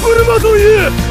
不能放松鱼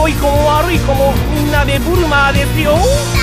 hoy como Aru y como Minna de Burma de Pio.